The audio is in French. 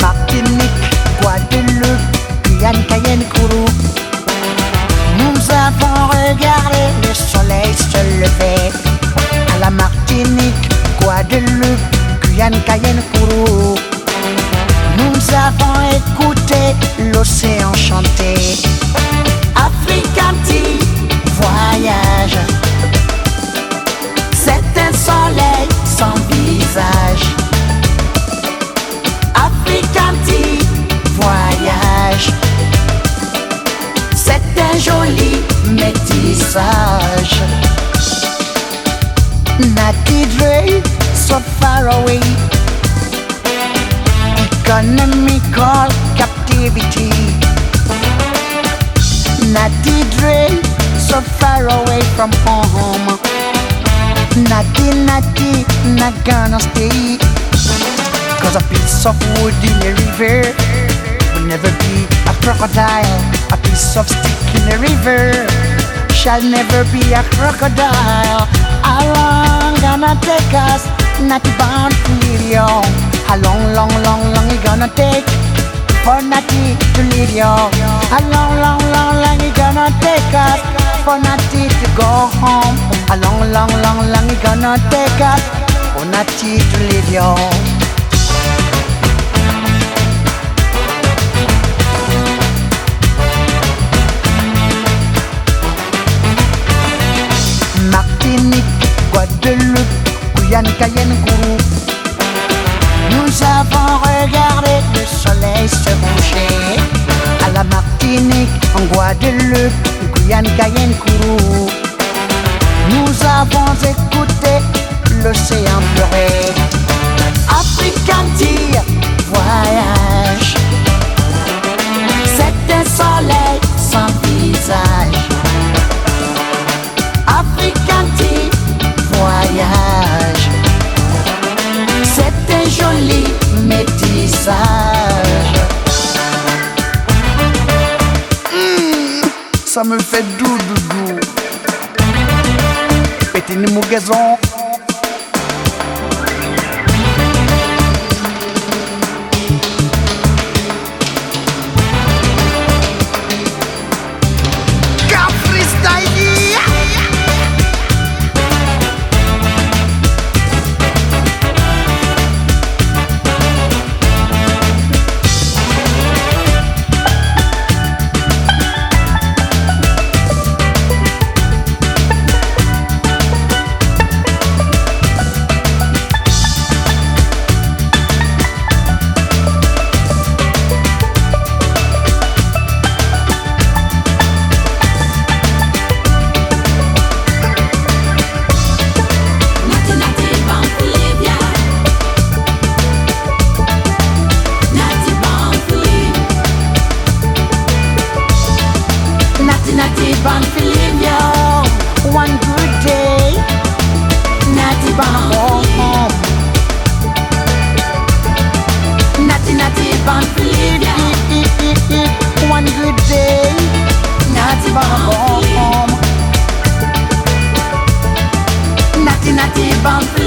Martin, quoi de le piane cayenne coule Nous avons regardé le soleil se le Martinique, Guadeloupe, Guyane, Cayenne, Kourou. Nous avons écouté l'océan chanter. Afrique, voyage. C'est un soleil sans visage. Afrique, voyage. C'est un joli métissage. so far away. Economy called captivity. Natty drain, so far away from home. Natty, natty, not gonna stay. Cause a piece of wood in a river will never be a crocodile. A piece of stick in a river shall never be a crocodile. Long gonna take us leave you? How long, long, long, long it gonna take for Natty to leave you? How long, long, long, long it gonna take us for Natty to go home? How long, long, long, long it gonna take us for Natty to leave you? Nous avons regardé le soleil se coucher à la Martinique, en Guadeloupe, Guyane, Cayenne, Kourou. Nous avons écouté l'océan pleurer. African Tir, voyage. C'est un soleil sans visage. Métissage. Mmh, ça me fait doux, doudou. Petit mougaison. party bump.